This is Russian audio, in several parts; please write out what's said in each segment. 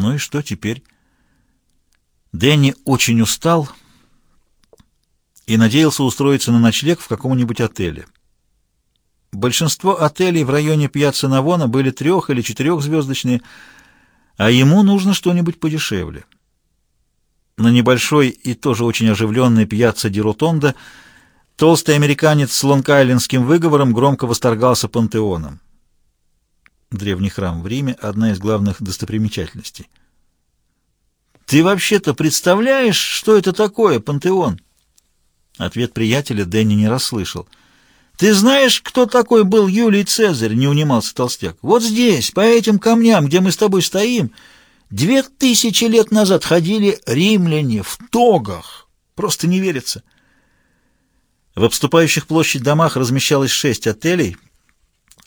Ну и что теперь? Дэнни очень устал и надеялся устроиться на ночлег в каком-нибудь отеле. Большинство отелей в районе Пьяцца Навона были трех- или четырехзвездочные, а ему нужно что-нибудь подешевле. На небольшой и тоже очень оживленной Пьяцца Ди Ротонда толстый американец с лонг-айлендским выговором громко восторгался пантеоном. Древний храм в Риме — одна из главных достопримечательностей. «Ты вообще-то представляешь, что это такое, пантеон?» Ответ приятеля Дэнни не расслышал. «Ты знаешь, кто такой был Юлий Цезарь?» — не унимался толстяк. «Вот здесь, по этим камням, где мы с тобой стоим, две тысячи лет назад ходили римляне в тогах. Просто не верится». В обступающих площадь домах размещалось шесть отелей —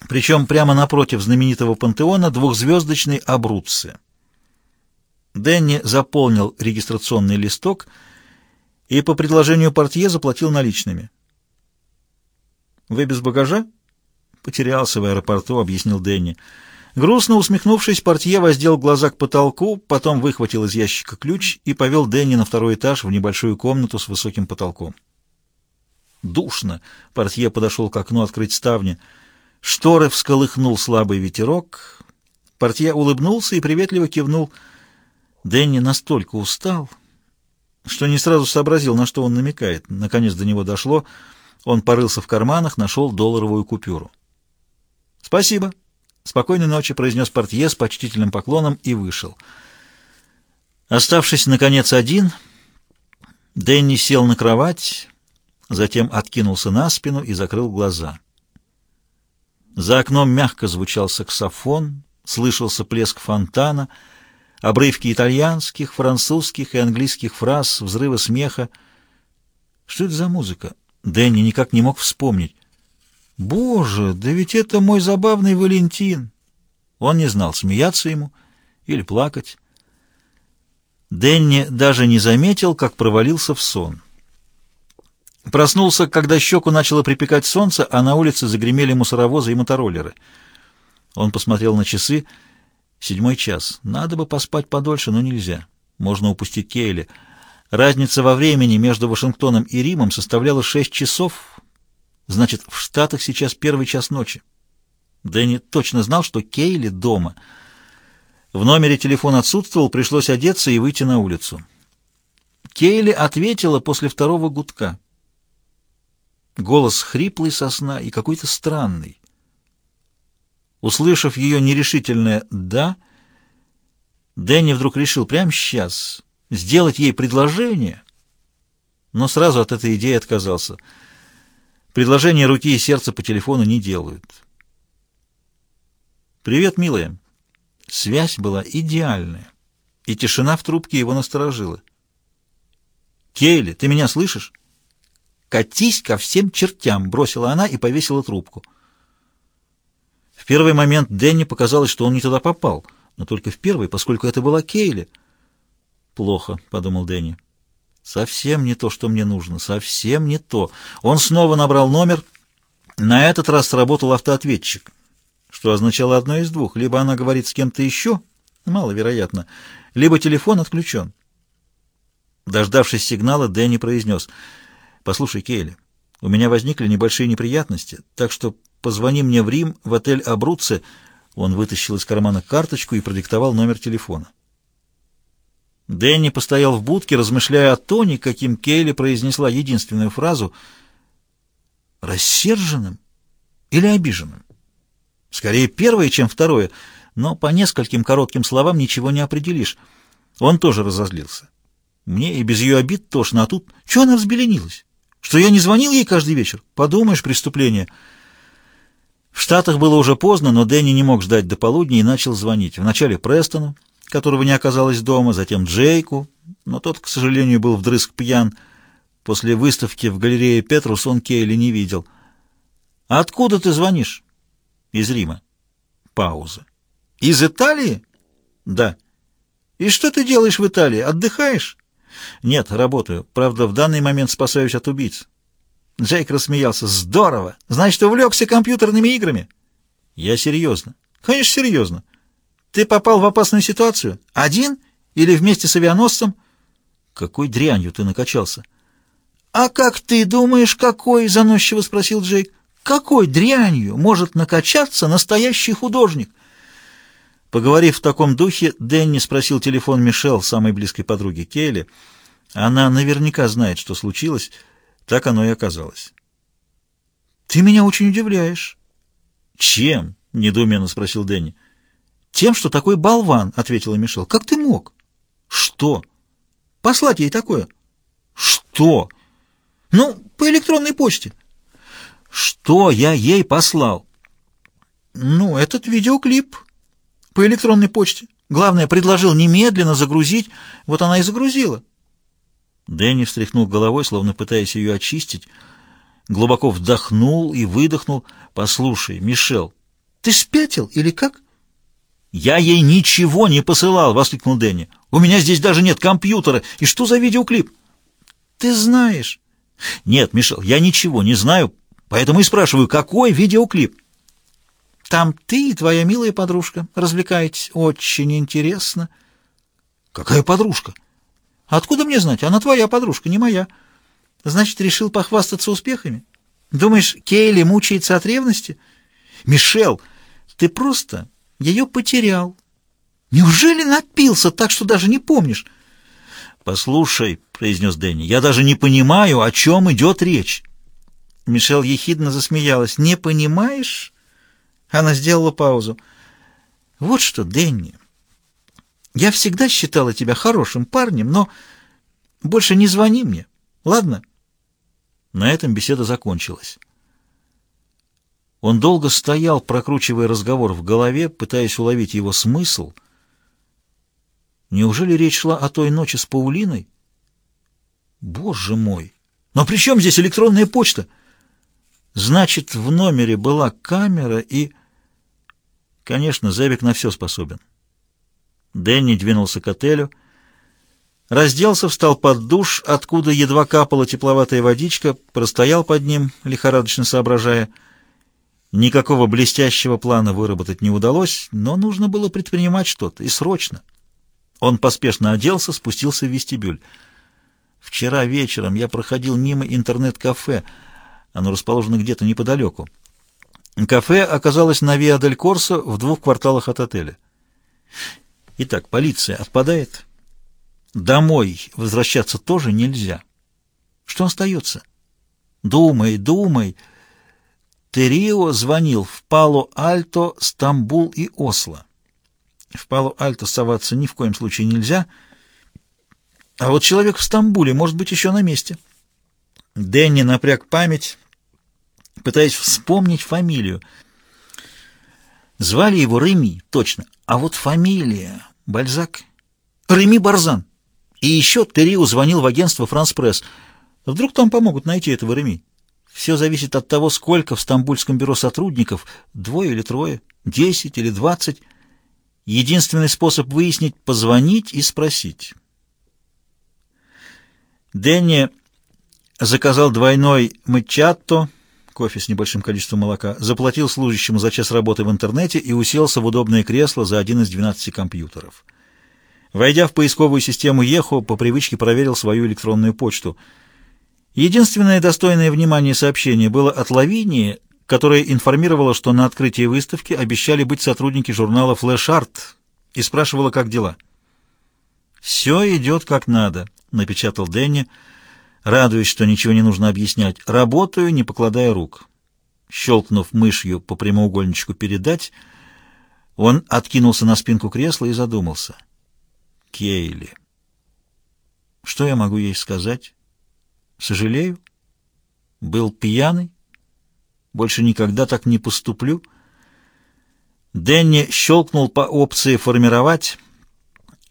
причем прямо напротив знаменитого пантеона двухзвездочный Абруцци. Дэнни заполнил регистрационный листок и по предложению портье заплатил наличными. «Вы без багажа?» «Потерялся в аэропорту», — объяснил Дэнни. Грустно усмехнувшись, портье воздел глаза к потолку, потом выхватил из ящика ключ и повел Дэнни на второй этаж в небольшую комнату с высоким потолком. Душно. Портье подошел к окну открыть ставни — Шторы всколыхнул слабый ветерок. Портье улыбнулся и приветливо кивнул. Дэнни настолько устал, что не сразу сообразил, на что он намекает. Наконец до него дошло. Он порылся в карманах, нашел долларовую купюру. «Спасибо. Спокойной ночи», — произнес портье с почтительным поклоном и вышел. Оставшись, наконец, один, Дэнни сел на кровать, затем откинулся на спину и закрыл глаза. За окном мягко звучал саксофон, слышался плеск фонтана, обрывки итальянских, французских и английских фраз, взрывы смеха. Что это за музыка? Дэнни никак не мог вспомнить. «Боже, да ведь это мой забавный Валентин!» Он не знал, смеяться ему или плакать. Дэнни даже не заметил, как провалился в сон. Проснулся, когда щеку начало припекать солнце, а на улице загремели мусоровозы и мотороллеры. Он посмотрел на часы. Седьмой час. Надо бы поспать подольше, но нельзя. Можно упустить Кейли. Разница во времени между Вашингтоном и Римом составляла шесть часов. Значит, в Штатах сейчас первый час ночи. Дэнни точно знал, что Кейли дома. В номере телефон отсутствовал, пришлось одеться и выйти на улицу. Кейли ответила после второго гудка. Голос хриплый сосна и какой-то странный. Услышав ее нерешительное «да», Дэнни вдруг решил прямо сейчас сделать ей предложение, но сразу от этой идеи отказался. Предложение руки и сердца по телефону не делают. «Привет, милая». Связь была идеальная, и тишина в трубке его насторожила. «Кейли, ты меня слышишь?» «Катись ко всем чертям!» — бросила она и повесила трубку. В первый момент Дэнни показалось, что он не туда попал, но только в первый, поскольку это была Кейли. «Плохо», — подумал Дэнни. «Совсем не то, что мне нужно, совсем не то». Он снова набрал номер. На этот раз сработал автоответчик, что означало одно из двух. Либо она говорит с кем-то еще, маловероятно, либо телефон отключен. Дождавшись сигнала, Дэнни произнес — «Послушай, Кейли, у меня возникли небольшие неприятности, так что позвони мне в Рим, в отель Абруцци». Он вытащил из кармана карточку и продиктовал номер телефона. Дэнни постоял в будке, размышляя о тоне, каким Кейли произнесла единственную фразу «рассерженным или обиженным». Скорее первое, чем второе, но по нескольким коротким словам ничего не определишь. Он тоже разозлился. Мне и без ее обид тошно, а тут... Чего она взбеленилась? Что я не звонил ей каждый вечер? Подумаешь, преступление. В Штатах было уже поздно, но Дэнни не мог ждать до полудня и начал звонить. Вначале Престону, которого не оказалось дома, затем Джейку, но тот, к сожалению, был вдрызг пьян. После выставки в галерее Петрус он Кейли не видел. «А откуда ты звонишь?» «Из Рима». Пауза. «Из Италии?» «Да». «И что ты делаешь в Италии? Отдыхаешь?» «Нет, работаю. Правда, в данный момент спасаюсь от убийц». Джейк рассмеялся. «Здорово! Значит, увлекся компьютерными играми?» «Я серьезно». «Конечно, серьезно. Ты попал в опасную ситуацию? Один или вместе с авианосцем? Какой дрянью ты накачался? А как ты думаешь, какой? Заносчиво спросил Джейк. Какой дрянью может накачаться настоящий художник? Поговорив в таком духе, Дэнни спросил телефон Мишел, самой близкой подруги Кейли. Она наверняка знает, что случилось. Так оно и оказалось. «Ты меня очень удивляешь». «Чем?» — недоуменно спросил Дэнни. «Тем, что такой болван», — ответила Мишел. «Как ты мог?» «Что?» «Послать ей такое». «Что?» «Ну, по электронной почте». «Что я ей послал?» «Ну, этот видеоклип по электронной почте. Главное, предложил немедленно загрузить. Вот она и загрузила». Дэнни встряхнул головой, словно пытаясь ее очистить. Глубоко вдохнул и выдохнул. «Послушай, Мишел, ты спятил или как?» «Я ей ничего не посылал!» — воскликнул Дэнни. «У меня здесь даже нет компьютера. И что за видеоклип?» «Ты знаешь». «Нет, Мишел, я ничего не знаю, поэтому и спрашиваю, какой видеоклип?» «Там ты и твоя милая подружка развлекаетесь. Очень интересно». «Какая подружка?» Откуда мне знать? Она твоя подружка, не моя. Значит, решил похвастаться успехами? Думаешь, Кейли мучается от ревности? Мишел, ты просто ее потерял. Неужели напился так, что даже не помнишь? «Послушай», — произнес Дэнни, — «я даже не понимаю, о чем идет речь». Мишел ехидно засмеялась. «Не понимаешь?» Она сделала паузу. «Вот что, Дэнни, я всегда считала тебя хорошим парнем, но больше не звони мне, ладно?» На этом беседа закончилась. Он долго стоял, прокручивая разговор в голове, пытаясь уловить его смысл. Неужели речь шла о той ночи с Паулиной? Боже мой! Но при чем здесь электронная почта? Значит, в номере была камера и... Конечно, Зевик на все способен. Дэнни двинулся к отелю, разделся, встал под душ, откуда едва капала тепловатая водичка, простоял под ним, лихорадочно соображая. Никакого блестящего плана выработать не удалось, но нужно было предпринимать что-то, и срочно. Он поспешно оделся, спустился в вестибюль. Вчера вечером я проходил мимо интернет-кафе. Оно расположено где-то неподалеку. Кафе оказалось на Виа-дель-Корсо в двух кварталах от отеля. Итак, полиция отпадает. Домой возвращаться тоже нельзя. Что остается? Думай, думай. Терио звонил в Пало-Альто, Стамбул и Осло. В Пало-Альто соваться ни в коем случае нельзя. А вот человек в Стамбуле может быть еще на месте. Дэнни напряг память, пытаясь вспомнить фамилию. Звали его Реми, точно. А вот фамилия... Бальзак? Реми Барзан. И еще Териу звонил в агентство «Франс Пресс». Вдруг там помогут найти этого Реми? Все зависит от того, сколько в Стамбульском бюро сотрудников, двое или трое, десять или двадцать. Единственный способ выяснить — позвонить и спросить. Дэнни заказал двойной мачатто — кофе с небольшим количеством молока, заплатил служащему за час работы в интернете и уселся в удобное кресло за один из 12 компьютеров. Войдя в поисковую систему ЕХО, по привычке проверил свою электронную почту. Единственное достойное внимания сообщение было от Лавинии, которая информировала, что на открытии выставки обещали быть сотрудники журнала Flash Art и спрашивала, как дела. «Все идет как надо», — напечатал Дэнни, — радуясь, что ничего не нужно объяснять. Работаю, не покладая рук. Щелкнув мышью по прямоугольничку «Передать», он откинулся на спинку кресла и задумался. Кейли. Что я могу ей сказать? Сожалею. Был пьяный. Больше никогда так не поступлю. Дэнни щелкнул по опции «Формировать».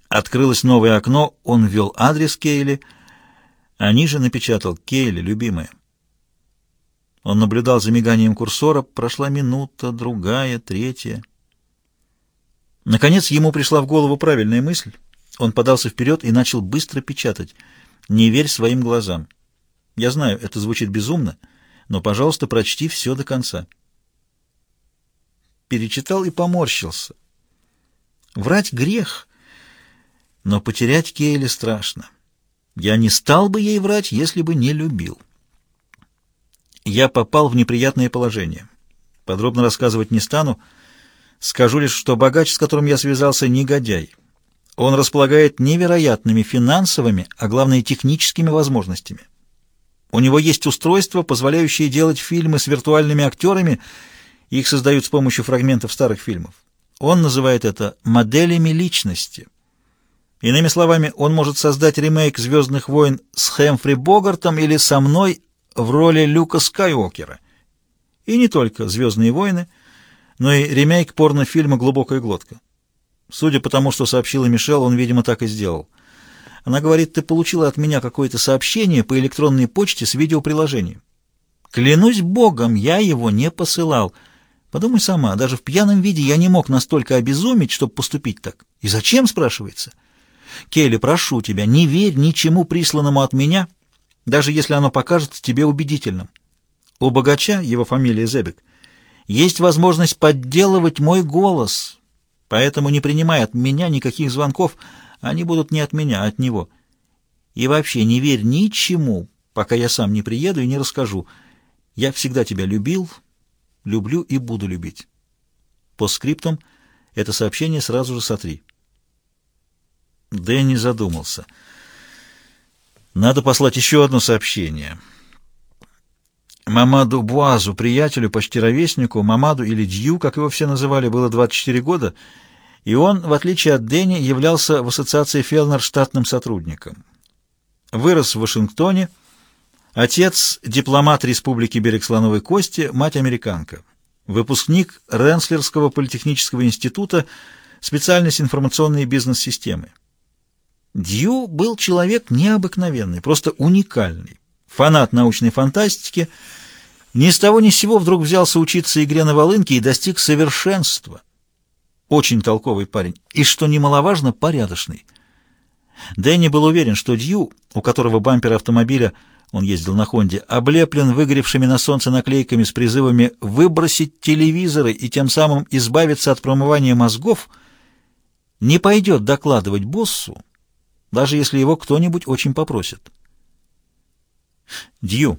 Открылось новое окно, он ввел адрес Кейли — а ниже напечатал «Кейли, любимая». Он наблюдал за миганием курсора. Прошла минута, другая, третья. Наконец ему пришла в голову правильная мысль. Он подался вперед и начал быстро печатать. «Не верь своим глазам». Я знаю, это звучит безумно, но, пожалуйста, прочти все до конца. Перечитал и поморщился. Врать грех, но потерять Кейли страшно. Я не стал бы ей врать, если бы не любил. Я попал в неприятное положение. Подробно рассказывать не стану. Скажу лишь, что богач, с которым я связался, негодяй. Он располагает невероятными финансовыми, а главное техническими возможностями. У него есть устройства, позволяющие делать фильмы с виртуальными актерами, их создают с помощью фрагментов старых фильмов. Он называет это моделями личности. Иными словами, он может создать ремейк «Звездных войн» с Хэмфри Богартом или со мной в роли Люка Скайуокера. И не только «Звездные войны», но и ремейк порнофильма «Глубокая глотка». Судя по тому, что сообщила Мишел, он, видимо, так и сделал. Она говорит, ты получила от меня какое-то сообщение по электронной почте с видеоприложением. Клянусь богом, я его не посылал. Подумай сама, даже в пьяном виде я не мог настолько обезумить, чтобы поступить так. И зачем, спрашивается? Келли, прошу тебя, не верь ничему присланному от меня, даже если оно покажется тебе убедительным. У богача, его фамилия Зебек, есть возможность подделывать мой голос, поэтому не принимай от меня никаких звонков, они будут не от меня, а от него. И вообще не верь ничему, пока я сам не приеду и не расскажу. Я всегда тебя любил, люблю и буду любить. По скриптум это сообщение сразу же сотри. Дэнни задумался. Надо послать еще одно сообщение. Мамаду Буазу, приятелю, почти ровеснику, Мамаду или Дью, как его все называли, было 24 года, и он, в отличие от Дэнни, являлся в ассоциации Фелнер штатным сотрудником. Вырос в Вашингтоне, отец – дипломат Республики Берег Слоновой Кости, мать – американка. Выпускник Ренслерского политехнического института, специальность информационные бизнес-системы. Дью был человек необыкновенный, просто уникальный фанат научной фантастики, ни с того ни с сего вдруг взялся учиться игре на волынке и достиг совершенства. Очень толковый парень, и, что немаловажно, порядочный. Дэнни был уверен, что Дью, у которого бампер автомобиля, он ездил на Хонде, облеплен выгоревшими на солнце наклейками с призывами выбросить телевизоры и тем самым избавиться от промывания мозгов, не пойдет докладывать боссу, даже если его кто-нибудь очень попросит. Дью,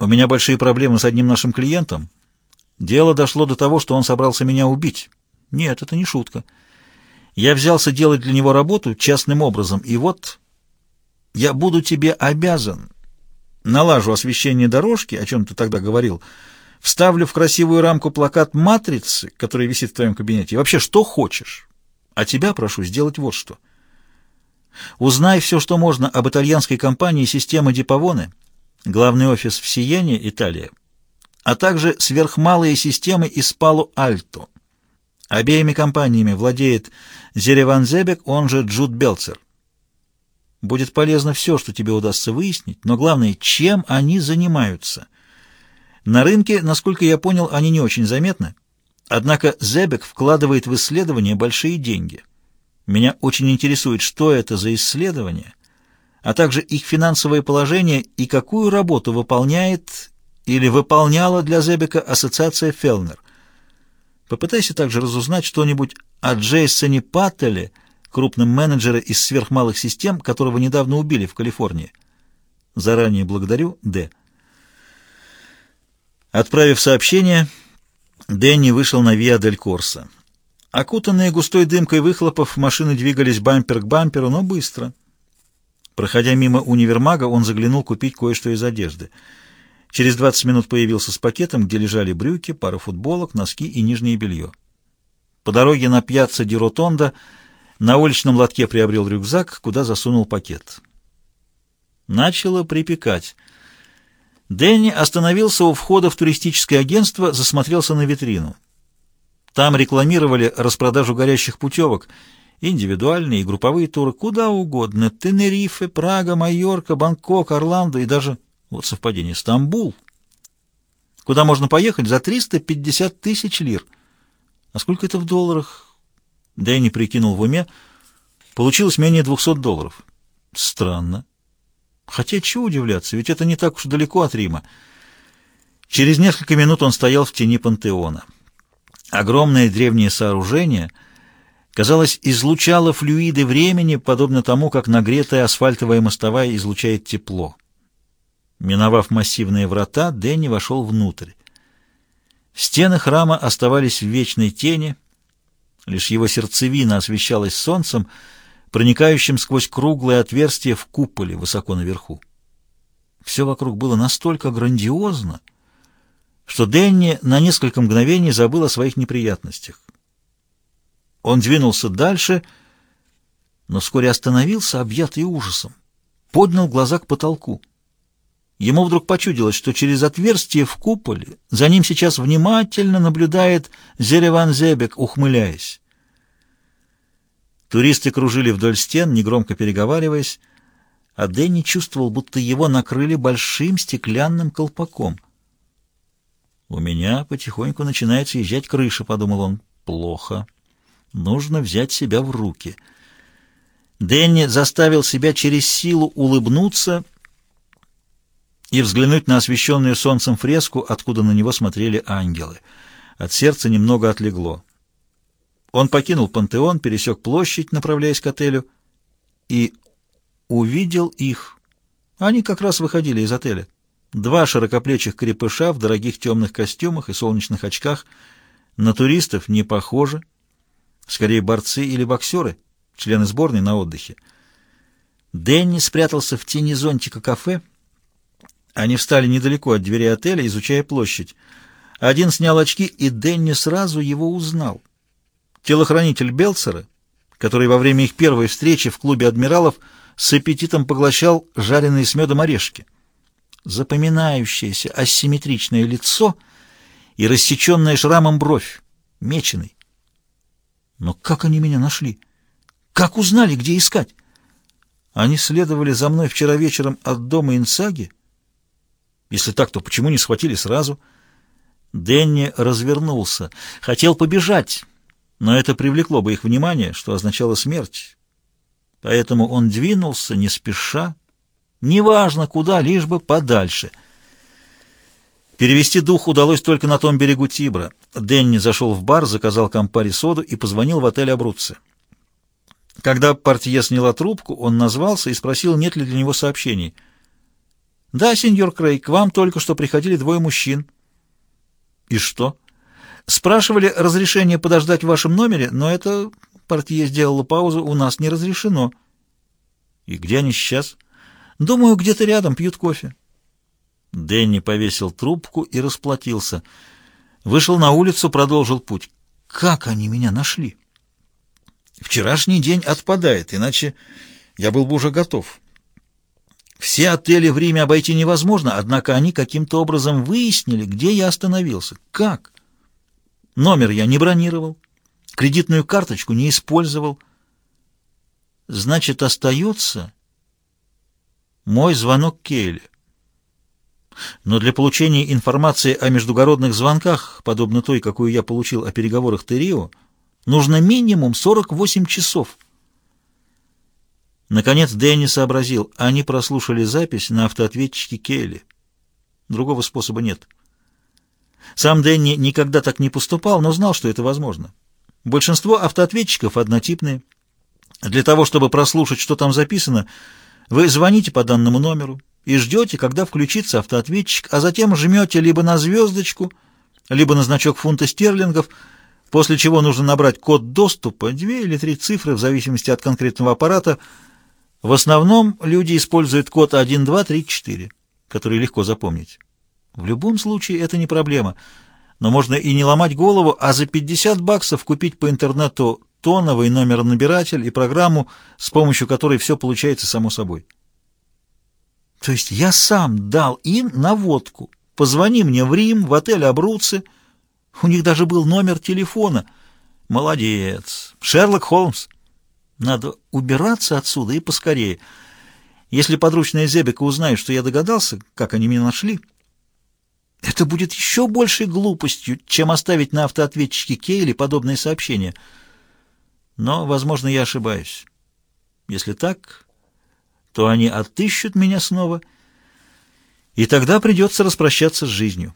у меня большие проблемы с одним нашим клиентом. Дело дошло до того, что он собрался меня убить. Нет, это не шутка. Я взялся делать для него работу частным образом, и вот я буду тебе обязан. Налажу освещение дорожки, о чем ты тогда говорил, вставлю в красивую рамку плакат «Матрицы», который висит в твоем кабинете, и вообще что хочешь. А тебя прошу сделать вот что — Узнай все, что можно об итальянской компании «Система Дипавоне», главный офис в Сиене, Италия, а также сверхмалые системы из Палу-Альто. Обеими компаниями владеет Зереван Зебек, он же Джуд Белцер. Будет полезно все, что тебе удастся выяснить, но главное, чем они занимаются. На рынке, насколько я понял, они не очень заметны, однако Зебек вкладывает в исследования большие деньги – меня очень интересует, что это за исследование, а также их финансовое положение и какую работу выполняет или выполняла для Зебека ассоциация Фелнер. Попытайся также разузнать что-нибудь о Джейсоне Паттеле, крупном менеджере из сверхмалых систем, которого недавно убили в Калифорнии. Заранее благодарю, Д. Отправив сообщение, Дэнни вышел на Виа дель Корса. Окутанные густой дымкой выхлопов, машины двигались бампер к бамперу, но быстро. Проходя мимо универмага, он заглянул купить кое-что из одежды. Через 20 минут появился с пакетом, где лежали брюки, пара футболок, носки и нижнее белье. По дороге на пьяцца Ди Ротонда на уличном лотке приобрел рюкзак, куда засунул пакет. Начало припекать. Дэнни остановился у входа в туристическое агентство, засмотрелся на витрину. Там рекламировали распродажу горящих путевок, индивидуальные и групповые туры, куда угодно. Тенерифе, Прага, Майорка, Бангкок, Орландо и даже, вот совпадение, Стамбул. Куда можно поехать за 350 тысяч лир. А сколько это в долларах? Дэнни прикинул в уме. Получилось менее 200 долларов. Странно. Хотя чего удивляться, ведь это не так уж далеко от Рима. Через несколько минут он стоял в тени пантеона. Огромное древнее сооружение, казалось, излучало флюиды времени, подобно тому, как нагретая асфальтовая мостовая излучает тепло. Миновав массивные врата, Дэнни вошел внутрь. Стены храма оставались в вечной тени, лишь его сердцевина освещалась солнцем, проникающим сквозь круглое отверстие в куполе высоко наверху. Все вокруг было настолько грандиозно, что Дэнни на несколько мгновений забыл о своих неприятностях. Он двинулся дальше, но вскоре остановился, объятый ужасом, поднял глаза к потолку. Ему вдруг почудилось, что через отверстие в куполе за ним сейчас внимательно наблюдает Зереван Зебек, ухмыляясь. Туристы кружили вдоль стен, негромко переговариваясь, а Дэнни чувствовал, будто его накрыли большим стеклянным колпаком. «У меня потихоньку начинает съезжать крыша», — подумал он. «Плохо. Нужно взять себя в руки». Дэнни заставил себя через силу улыбнуться и взглянуть на освещенную солнцем фреску, откуда на него смотрели ангелы. От сердца немного отлегло. Он покинул пантеон, пересек площадь, направляясь к отелю, и увидел их. Они как раз выходили из отеля. Два широкоплечих крепыша в дорогих темных костюмах и солнечных очках. На туристов не похожи. Скорее, борцы или боксеры, члены сборной на отдыхе. Дэнни спрятался в тени зонтика кафе, они встали недалеко от двери отеля, изучая площадь. Один снял очки, и Дэнни сразу его узнал. Телохранитель Белцера, который во время их первой встречи в клубе адмиралов с аппетитом поглощал жареные с медом орешки. Запоминающееся асимметричное лицо и рассеченная шрамом бровь, меченый. Но как они меня нашли? Как узнали, где искать? Они следовали за мной вчера вечером от дома Инсаги, если так, то почему не схватили сразу? Дэнни развернулся. Хотел побежать, но это привлекло бы их внимание, что означало смерть. Поэтому он двинулся не спеша, неважно куда, лишь бы подальше. Перевести дух удалось только на том берегу Тибра. Дэнни зашел в бар, заказал компари соду и позвонил в отель Абруцци. Когда портье сняла трубку, он назвался и спросил, нет ли для него сообщений — «Да, сеньор Крей, к вам только что приходили двое мужчин». «И что?» «Спрашивали разрешение подождать в вашем номере, но это...» Портье сделала паузу. «У нас не разрешено». «И где они сейчас?» «Думаю, где-то рядом пьют кофе». Дэнни повесил трубку и расплатился. Вышел на улицу, продолжил путь. «Как они меня нашли?» «Вчерашний день отпадает, иначе я был бы уже готов». Все отели в Риме обойти невозможно, однако они каким-то образом выяснили, где я остановился. Как? Номер я не бронировал, кредитную карточку не использовал. Значит, остается мой звонок Кейли. Но для получения информации о междугородных звонках, подобно той, какую я получил о переговорах Терио, нужно минимум 48 часов. Наконец Дэнни сообразил, они прослушали запись на автоответчике Келли. Другого способа нет. Сам Дэнни никогда так не поступал, но знал, что это возможно. Большинство автоответчиков однотипные. Для того, чтобы прослушать, что там записано, вы звоните по данному номеру и ждете, когда включится автоответчик, а затем жмете либо на звездочку, либо на значок фунта стерлингов, после чего нужно набрать код доступа, две или три цифры в зависимости от конкретного аппарата, в основном люди используют код 1234, который легко запомнить. В любом случае это не проблема, но можно и не ломать голову, а за 50 баксов купить по интернету тоновый номер-набиратель и программу, с помощью которой все получается само собой. То есть я сам дал им наводку. Позвони мне в Рим, в отель Абруцци. У них даже был номер телефона. Молодец. Шерлок Холмс. Надо убираться отсюда и поскорее. Если подручная Зебека узнает, что я догадался, как они меня нашли, это будет еще большей глупостью, чем оставить на автоответчике Кейли подобные сообщения. Но, возможно, я ошибаюсь. Если так, то они отыщут меня снова, и тогда придется распрощаться с жизнью».